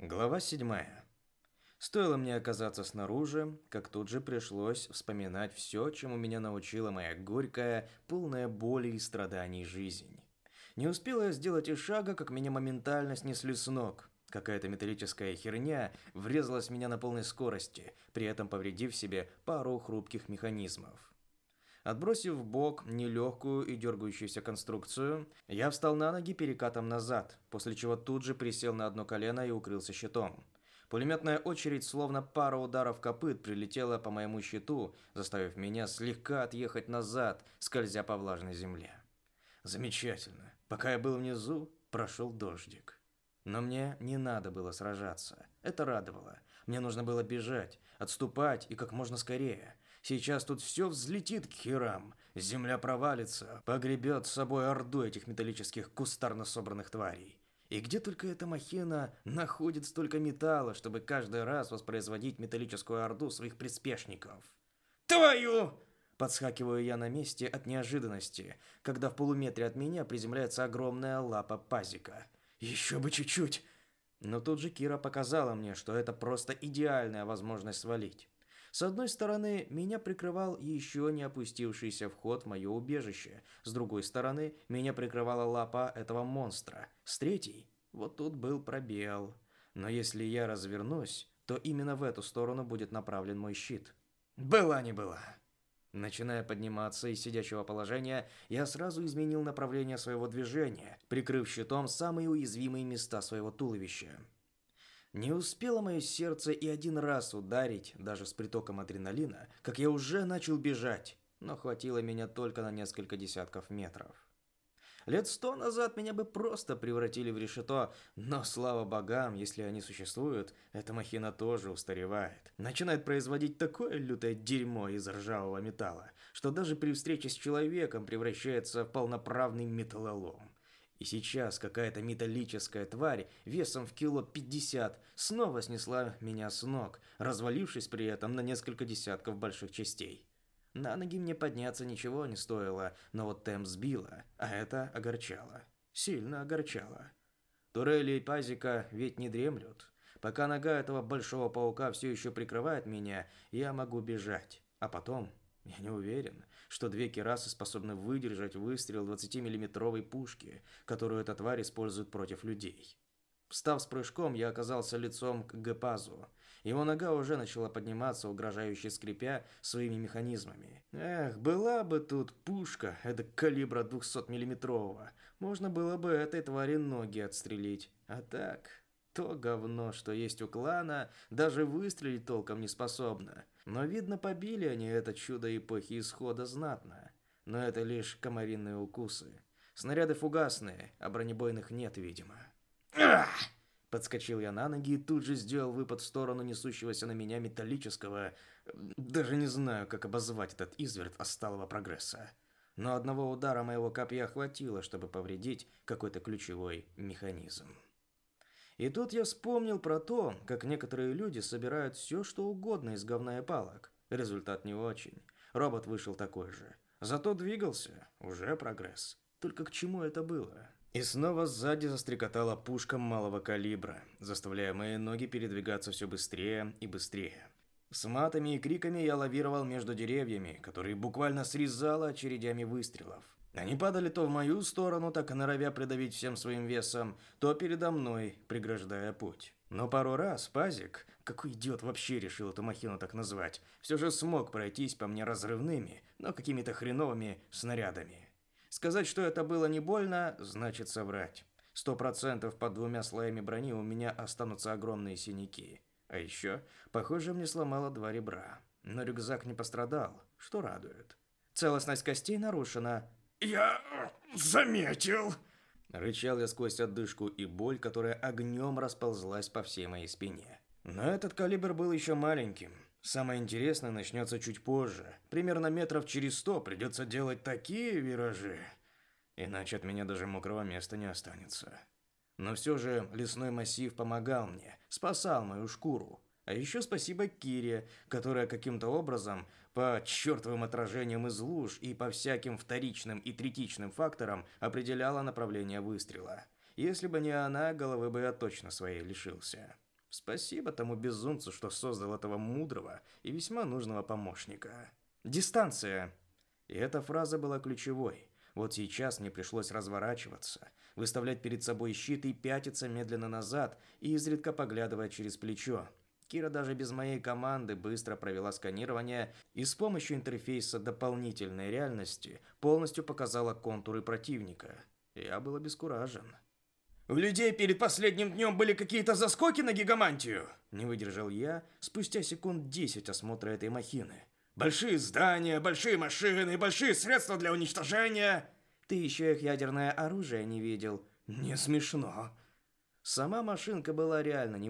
Глава 7. Стоило мне оказаться снаружи, как тут же пришлось вспоминать все, чему меня научила моя горькая, полная боли и страданий жизнь. Не успела я сделать и шага, как меня моментально снесли с ног. Какая-то металлическая херня врезалась в меня на полной скорости, при этом повредив себе пару хрупких механизмов. Отбросив в бок нелегкую и дергающуюся конструкцию, я встал на ноги перекатом назад, после чего тут же присел на одно колено и укрылся щитом. Пулеметная очередь, словно пара ударов копыт, прилетела по моему щиту, заставив меня слегка отъехать назад, скользя по влажной земле. Замечательно. Пока я был внизу, прошел дождик. Но мне не надо было сражаться. Это радовало. Мне нужно было бежать, отступать и как можно скорее. Сейчас тут все взлетит к херам. Земля провалится, погребет с собой орду этих металлических кустарно собранных тварей. И где только эта махина находит столько металла, чтобы каждый раз воспроизводить металлическую орду своих приспешников? «Твою!» Подскакиваю я на месте от неожиданности, когда в полуметре от меня приземляется огромная лапа пазика. Еще бы чуть-чуть! Но тут же Кира показала мне, что это просто идеальная возможность свалить. С одной стороны, меня прикрывал еще не опустившийся вход в мое убежище. С другой стороны, меня прикрывала лапа этого монстра. С третьей, вот тут был пробел. Но если я развернусь, то именно в эту сторону будет направлен мой щит. Была не была. Начиная подниматься из сидячего положения, я сразу изменил направление своего движения, прикрыв щитом самые уязвимые места своего туловища. Не успело мое сердце и один раз ударить, даже с притоком адреналина, как я уже начал бежать, но хватило меня только на несколько десятков метров. Лет сто назад меня бы просто превратили в решето, но слава богам, если они существуют, эта махина тоже устаревает. Начинает производить такое лютое дерьмо из ржавого металла, что даже при встрече с человеком превращается в полноправный металлолом. И сейчас какая-то металлическая тварь весом в кило 50 снова снесла меня с ног, развалившись при этом на несколько десятков больших частей. На ноги мне подняться ничего не стоило, но вот темп сбило, а это огорчало. Сильно огорчало. Турели и пазика ведь не дремлют. Пока нога этого большого паука все еще прикрывает меня, я могу бежать. А потом я не уверен, что две керасы способны выдержать выстрел 20-миллиметровой пушки, которую эта тварь использует против людей. Встав с прыжком, я оказался лицом к Гепазу. Его нога уже начала подниматься, угрожающе скрипя своими механизмами. Эх, была бы тут пушка, это калибра 200-миллиметрового. Можно было бы этой твари ноги отстрелить. А так, то говно, что есть у клана, даже выстрелить толком не способно. Но, видно, побили они это чудо эпохи исхода знатно. Но это лишь комариные укусы. Снаряды фугасные, а бронебойных нет, видимо. Подскочил я на ноги и тут же сделал выпад в сторону несущегося на меня металлического... Даже не знаю, как обозвать этот изверт осталого прогресса. Но одного удара моего копья хватило, чтобы повредить какой-то ключевой механизм. И тут я вспомнил про то, как некоторые люди собирают все, что угодно из говна и палок. Результат не очень. Робот вышел такой же. Зато двигался. Уже прогресс. Только к чему это было? И снова сзади застрекотала пушка малого калибра, заставляя мои ноги передвигаться все быстрее и быстрее. С матами и криками я лавировал между деревьями, которые буквально срезало очередями выстрелов. Они падали то в мою сторону, так и норовя придавить всем своим весом, то передо мной, преграждая путь. Но пару раз Пазик, какой идиот вообще решил эту махину так назвать, все же смог пройтись по мне разрывными, но какими-то хреновыми снарядами. Сказать, что это было не больно, значит соврать. Сто процентов под двумя слоями брони у меня останутся огромные синяки. А еще, похоже, мне сломало два ребра. Но рюкзак не пострадал, что радует. Целостность костей нарушена, «Я заметил!» Рычал я сквозь отдышку и боль, которая огнем расползлась по всей моей спине. Но этот калибр был еще маленьким. Самое интересное начнется чуть позже. Примерно метров через сто придется делать такие виражи. Иначе от меня даже мокрого места не останется. Но все же лесной массив помогал мне, спасал мою шкуру. А еще спасибо Кире, которая каким-то образом по чертовым отражениям из луж и по всяким вторичным и третичным факторам определяла направление выстрела. Если бы не она, головы бы я точно своей лишился. Спасибо тому безумцу, что создал этого мудрого и весьма нужного помощника. Дистанция. И эта фраза была ключевой. Вот сейчас мне пришлось разворачиваться, выставлять перед собой щит и пятиться медленно назад, и изредка поглядывая через плечо. Кира даже без моей команды быстро провела сканирование и с помощью интерфейса дополнительной реальности полностью показала контуры противника. Я был обескуражен. «У людей перед последним днем были какие-то заскоки на гигамантию?» Не выдержал я спустя секунд десять осмотра этой махины. «Большие здания, большие машины, большие средства для уничтожения!» «Ты еще их ядерное оружие не видел?» «Не смешно!» Сама машинка была реально не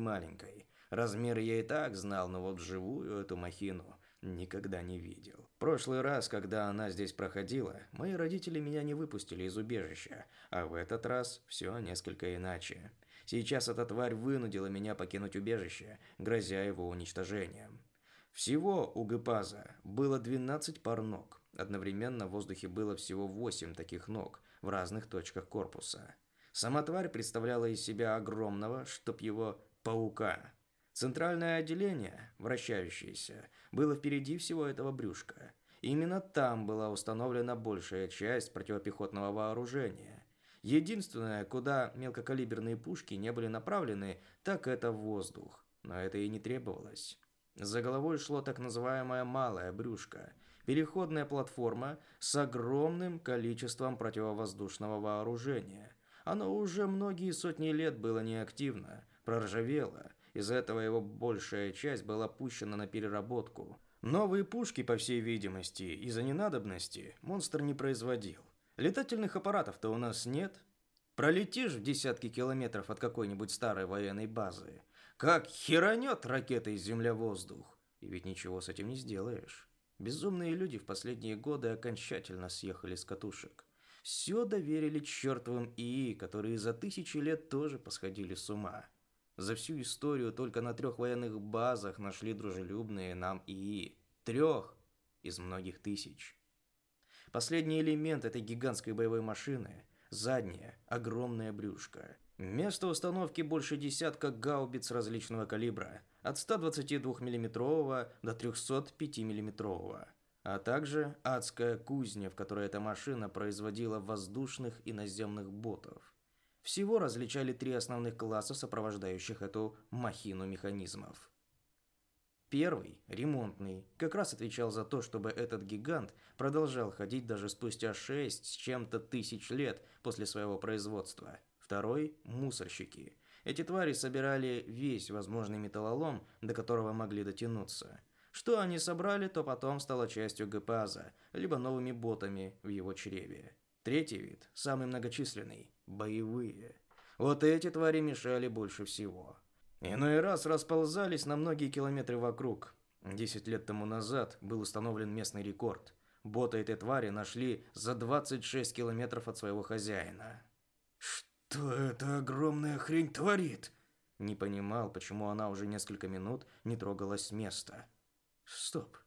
Размеры я и так знал, но вот вживую эту махину никогда не видел. Прошлый раз, когда она здесь проходила, мои родители меня не выпустили из убежища, а в этот раз все несколько иначе. Сейчас эта тварь вынудила меня покинуть убежище, грозя его уничтожением. Всего у Гепаза было 12 пар ног. Одновременно в воздухе было всего 8 таких ног в разных точках корпуса. Сама тварь представляла из себя огромного, чтоб его, паука. Центральное отделение, вращающееся, было впереди всего этого брюшка. Именно там была установлена большая часть противопехотного вооружения. Единственное, куда мелкокалиберные пушки не были направлены, так это воздух. Но это и не требовалось. За головой шло так называемое «малое брюшко», переходная платформа с огромным количеством противовоздушного вооружения. Оно уже многие сотни лет было неактивно, проржавело, из-за этого его большая часть была пущена на переработку. Новые пушки, по всей видимости, из-за ненадобности монстр не производил. Летательных аппаратов-то у нас нет. Пролетишь в десятки километров от какой-нибудь старой военной базы. Как херанет ракетой земля-воздух. И ведь ничего с этим не сделаешь. Безумные люди в последние годы окончательно съехали с катушек. Все доверили чертовым ИИ, которые за тысячи лет тоже посходили с ума. За всю историю только на трех военных базах нашли дружелюбные нам ИИ. Трех из многих тысяч. Последний элемент этой гигантской боевой машины – заднее, огромное брюшко. Место установки больше десятка гаубиц различного калибра, от 122 мм до 305 мм, а также адская кузня, в которой эта машина производила воздушных и наземных ботов. Всего различали три основных класса, сопровождающих эту махину механизмов. Первый, ремонтный, как раз отвечал за то, чтобы этот гигант продолжал ходить даже спустя шесть с чем-то тысяч лет после своего производства. Второй – мусорщики. Эти твари собирали весь возможный металлолом, до которого могли дотянуться. Что они собрали, то потом стало частью ГПАЗа, либо новыми ботами в его чреве. Третий вид, самый многочисленный, боевые. Вот эти твари мешали больше всего. Иной раз расползались на многие километры вокруг. Десять лет тому назад был установлен местный рекорд. Бота этой твари нашли за 26 километров от своего хозяина. «Что эта огромная хрень творит?» Не понимал, почему она уже несколько минут не трогалась с места. «Стоп,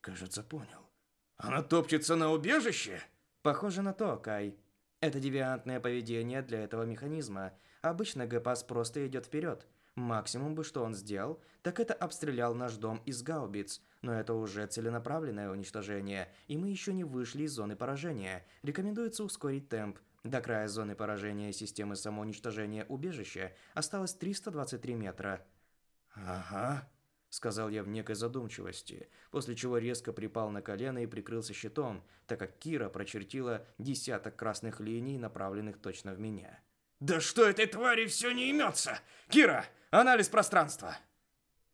кажется, понял. Она топчется на убежище?» Похоже на то, Кай. Это девиантное поведение для этого механизма. Обычно ГПАС просто идет вперед. Максимум бы, что он сделал, так это обстрелял наш дом из гаубиц. Но это уже целенаправленное уничтожение, и мы еще не вышли из зоны поражения. Рекомендуется ускорить темп. До края зоны поражения системы самоуничтожения убежища осталось 323 метра. «Ага», сказал я в некой задумчивости, после чего резко припал на колено и прикрылся щитом, так как Кира прочертила десяток красных линий, направленных точно в меня. «Да что этой твари все не имется? Кира, анализ пространства!»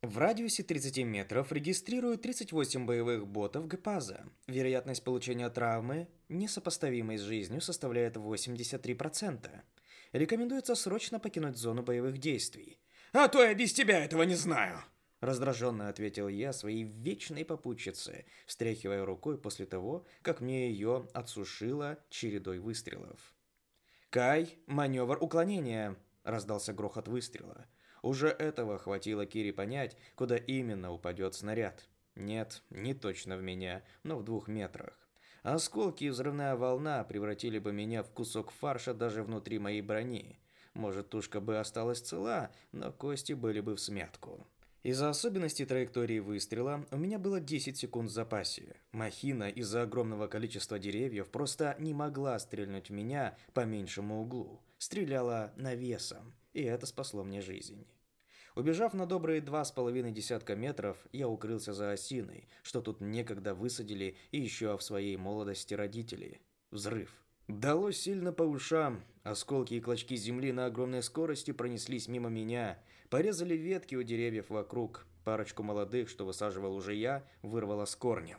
В радиусе 30 метров регистрируют 38 боевых ботов ГПАЗа. Вероятность получения травмы, несопоставимой с жизнью, составляет 83%. Рекомендуется срочно покинуть зону боевых действий. «А то я без тебя этого не знаю!» Раздраженно ответил я своей вечной попутчице, встряхивая рукой после того, как мне ее отсушило чередой выстрелов. «Кай, маневр уклонения!» – раздался грохот выстрела. Уже этого хватило Кире понять, куда именно упадет снаряд. Нет, не точно в меня, но в двух метрах. Осколки и взрывная волна превратили бы меня в кусок фарша даже внутри моей брони. Может, тушка бы осталась цела, но кости были бы в смятку. Из-за особенностей траектории выстрела у меня было 10 секунд в запасе. Махина из-за огромного количества деревьев просто не могла стрельнуть в меня по меньшему углу. Стреляла навесом, и это спасло мне жизнь. Убежав на добрые два с половиной десятка метров, я укрылся за осиной, что тут некогда высадили и еще в своей молодости родители. Взрыв. Далось сильно по ушам. Осколки и клочки земли на огромной скорости пронеслись мимо меня, Порезали ветки у деревьев вокруг. Парочку молодых, что высаживал уже я, вырвало с корнем.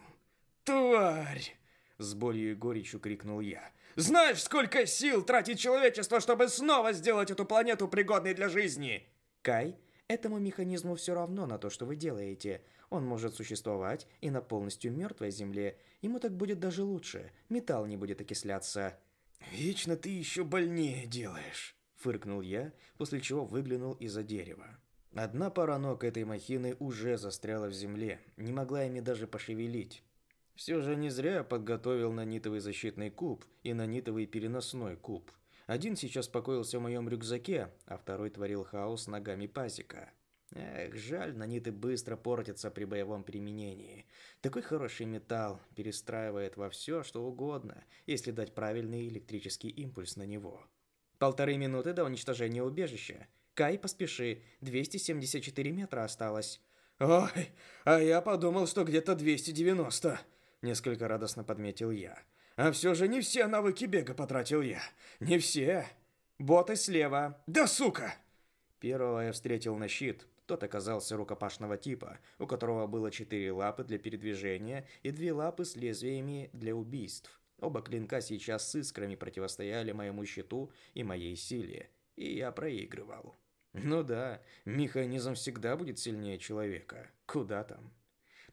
«Тварь!» – с болью и горечью крикнул я. «Знаешь, сколько сил тратит человечество, чтобы снова сделать эту планету пригодной для жизни?» «Кай, этому механизму все равно на то, что вы делаете. Он может существовать и на полностью мертвой Земле. Ему так будет даже лучше. Металл не будет окисляться». «Вечно ты еще больнее делаешь». Фыркнул я, после чего выглянул из-за дерева. Одна пара ног этой махины уже застряла в земле, не могла ими даже пошевелить. Все же не зря подготовил нанитовый защитный куб и нанитовый переносной куб. Один сейчас покоился в моем рюкзаке, а второй творил хаос ногами пазика. Эх, жаль, наниты быстро портятся при боевом применении. Такой хороший металл перестраивает во все, что угодно, если дать правильный электрический импульс на него. Полторы минуты до уничтожения убежища. Кай, поспеши, 274 метра осталось. Ой, а я подумал, что где-то 290. Несколько радостно подметил я. А все же не все навыки бега потратил я. Не все. Боты слева. Да сука! Первого я встретил на щит. Тот оказался рукопашного типа, у которого было четыре лапы для передвижения и две лапы с лезвиями для убийств. Оба клинка сейчас с искрами противостояли моему щиту и моей силе, и я проигрывал. Ну да, механизм всегда будет сильнее человека. Куда там?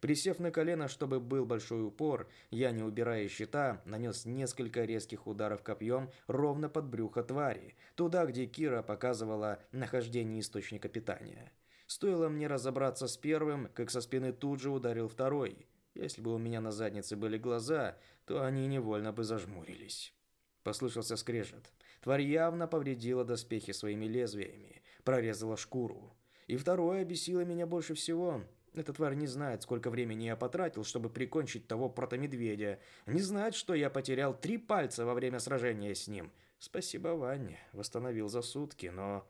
Присев на колено, чтобы был большой упор, я, не убирая щита, нанес несколько резких ударов копьем ровно под брюхо твари, туда, где Кира показывала нахождение источника питания. Стоило мне разобраться с первым, как со спины тут же ударил второй. Если бы у меня на заднице были глаза, то они невольно бы зажмурились. Послышался скрежет. Тварь явно повредила доспехи своими лезвиями, прорезала шкуру. И второе бесило меня больше всего. Эта тварь не знает, сколько времени я потратил, чтобы прикончить того протомедведя. Не знает, что я потерял три пальца во время сражения с ним. Спасибо, Ваня. Восстановил за сутки, но...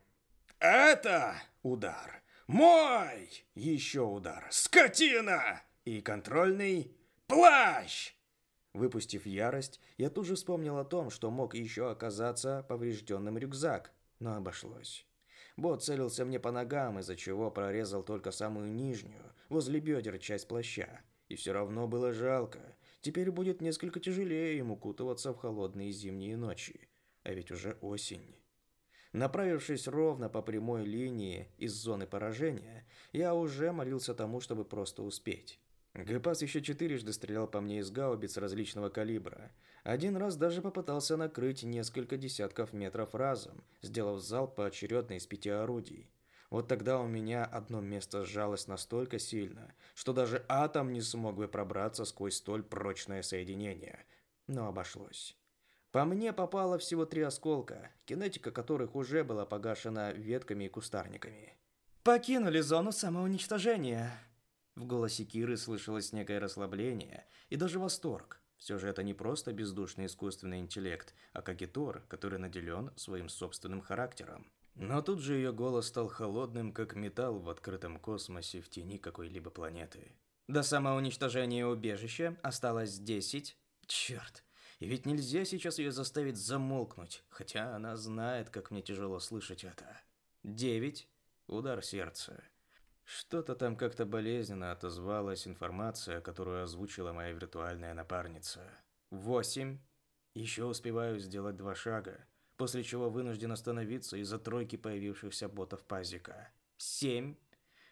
Это удар. Мой! Еще удар. Скотина! И контрольный плащ! Выпустив ярость, я тут же вспомнил о том, что мог еще оказаться поврежденным рюкзак, но обошлось. Бот целился мне по ногам, из-за чего прорезал только самую нижнюю, возле бедер, часть плаща. И все равно было жалко. Теперь будет несколько тяжелее ему кутываться в холодные зимние ночи. А ведь уже осень. Направившись ровно по прямой линии из зоны поражения, я уже молился тому, чтобы просто успеть. Гэпас еще четырежды стрелял по мне из гаубиц различного калибра. Один раз даже попытался накрыть несколько десятков метров разом, сделав залп поочередно из пяти орудий. Вот тогда у меня одно место сжалось настолько сильно, что даже атом не смог бы пробраться сквозь столь прочное соединение. Но обошлось. По мне попало всего три осколка, кинетика которых уже была погашена ветками и кустарниками. «Покинули зону самоуничтожения», в голосе Киры слышалось некое расслабление и даже восторг. Все же это не просто бездушный искусственный интеллект, а Кагитор, который наделен своим собственным характером. Но тут же ее голос стал холодным, как металл в открытом космосе в тени какой-либо планеты. До самоуничтожения убежища осталось 10. Черт, и ведь нельзя сейчас ее заставить замолкнуть, хотя она знает, как мне тяжело слышать это. 9. Удар сердца. Что-то там как-то болезненно отозвалась информация, которую озвучила моя виртуальная напарница. Восемь. Еще успеваю сделать два шага, после чего вынужден остановиться из-за тройки появившихся ботов пазика. Семь.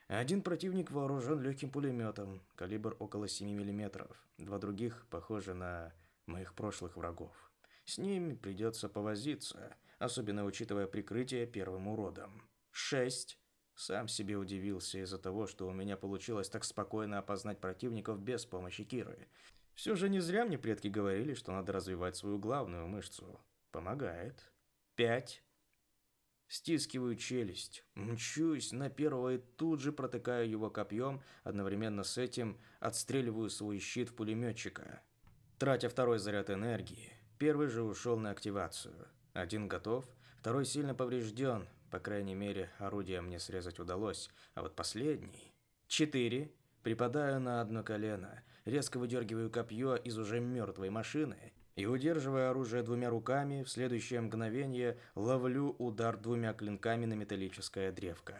Один противник вооружен легким пулеметом, калибр около 7 мм. Два других похожи на моих прошлых врагов. С ними придется повозиться, особенно учитывая прикрытие первым уродом. Шесть. Сам себе удивился из-за того, что у меня получилось так спокойно опознать противников без помощи Киры. Все же не зря мне предки говорили, что надо развивать свою главную мышцу. Помогает. Пять. Стискиваю челюсть, мчусь на первого и тут же протыкаю его копьем, одновременно с этим отстреливаю свой щит в пулеметчика. Тратя второй заряд энергии, первый же ушел на активацию. Один готов, второй сильно поврежден, по крайней мере, орудие мне срезать удалось, а вот последний... Четыре. Припадаю на одно колено, резко выдергиваю копье из уже мертвой машины и, удерживая оружие двумя руками, в следующее мгновение ловлю удар двумя клинками на металлическое древко.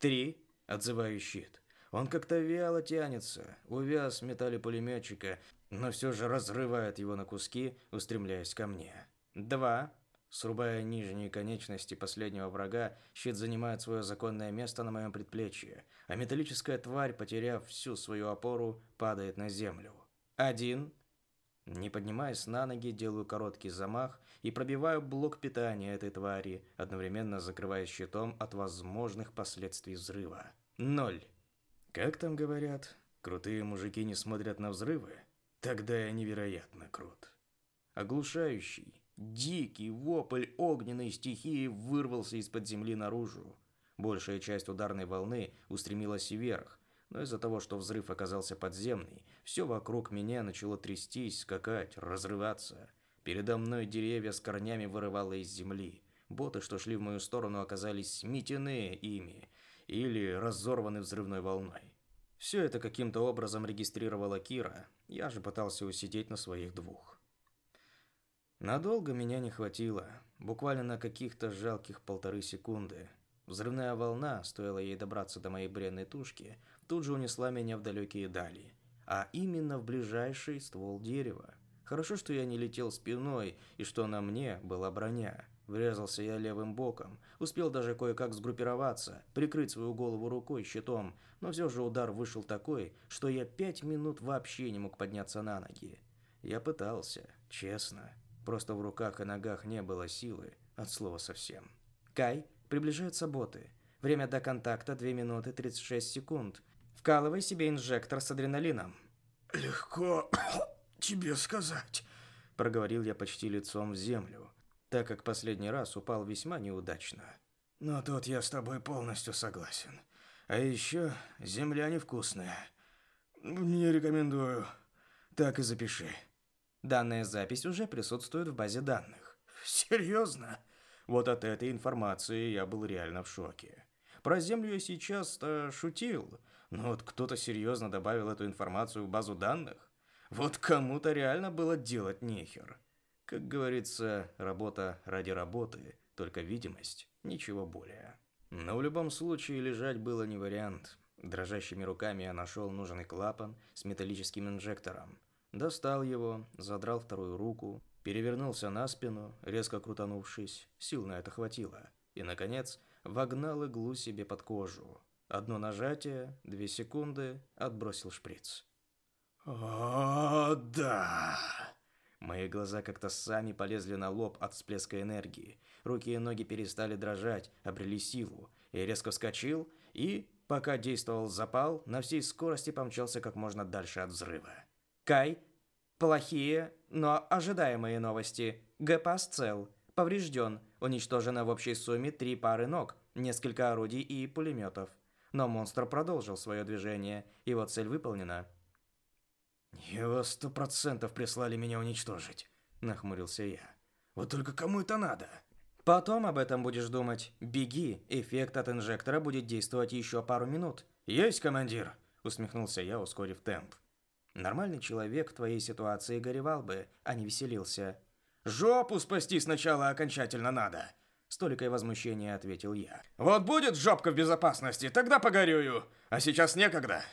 Три. Отзываю щит. Он как-то вяло тянется, увяз в металле пулеметчика, но все же разрывает его на куски, устремляясь ко мне. Два. Срубая нижние конечности последнего врага, щит занимает свое законное место на моем предплечье, а металлическая тварь, потеряв всю свою опору, падает на землю. Один. Не поднимаясь на ноги, делаю короткий замах и пробиваю блок питания этой твари, одновременно закрывая щитом от возможных последствий взрыва. Ноль. Как там говорят, крутые мужики не смотрят на взрывы? Тогда я невероятно крут. Оглушающий, дикий вопль огненной стихии вырвался из-под земли наружу. Большая часть ударной волны устремилась вверх, но из-за того, что взрыв оказался подземный, все вокруг меня начало трястись, скакать, разрываться. Передо мной деревья с корнями вырывало из земли. Боты, что шли в мою сторону, оказались сметены ими или разорваны взрывной волной. Все это каким-то образом регистрировала Кира, я же пытался усидеть на своих двух. Надолго меня не хватило, буквально на каких-то жалких полторы секунды. Взрывная волна, стоило ей добраться до моей бренной тушки, тут же унесла меня в далекие дали, а именно в ближайший ствол дерева. Хорошо, что я не летел спиной и что на мне была броня. Врезался я левым боком, успел даже кое-как сгруппироваться, прикрыть свою голову рукой щитом, но все же удар вышел такой, что я пять минут вообще не мог подняться на ноги. Я пытался, честно, просто в руках и ногах не было силы, от слова совсем. Кай, приближаются боты. Время до контакта 2 минуты 36 секунд. Вкалывай себе инжектор с адреналином. Легко тебе сказать, проговорил я почти лицом в землю так как последний раз упал весьма неудачно. Но тут я с тобой полностью согласен. А еще земля невкусная. Не рекомендую. Так и запиши. Данная запись уже присутствует в базе данных. Серьезно? Вот от этой информации я был реально в шоке. Про Землю я сейчас-то шутил, но вот кто-то серьезно добавил эту информацию в базу данных? Вот кому-то реально было делать нехер. Как говорится, работа ради работы, только видимость, ничего более. Но в любом случае лежать было не вариант. Дрожащими руками я нашел нужный клапан с металлическим инжектором. Достал его, задрал вторую руку, перевернулся на спину, резко крутанувшись, сил на это хватило. И, наконец, вогнал иглу себе под кожу. Одно нажатие, две секунды, отбросил шприц. «О, да!» Мои глаза как-то сами полезли на лоб от всплеска энергии. Руки и ноги перестали дрожать, обрели силу. Я резко вскочил и, пока действовал запал, на всей скорости помчался как можно дальше от взрыва. Кай, плохие, но ожидаемые новости. Гэпас цел. Поврежден. Уничтожено в общей сумме три пары ног, несколько орудий и пулеметов. Но монстр продолжил свое движение. Его цель выполнена. «Его сто процентов прислали меня уничтожить», — нахмурился я. «Вот только кому это надо?» «Потом об этом будешь думать. Беги, эффект от инжектора будет действовать еще пару минут». «Есть, командир», — усмехнулся я, ускорив темп. Нормальный человек в твоей ситуации горевал бы, а не веселился. «Жопу спасти сначала окончательно надо», — с толикой возмущения ответил я. «Вот будет жопка в безопасности, тогда погорюю, а сейчас некогда».